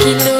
Kilo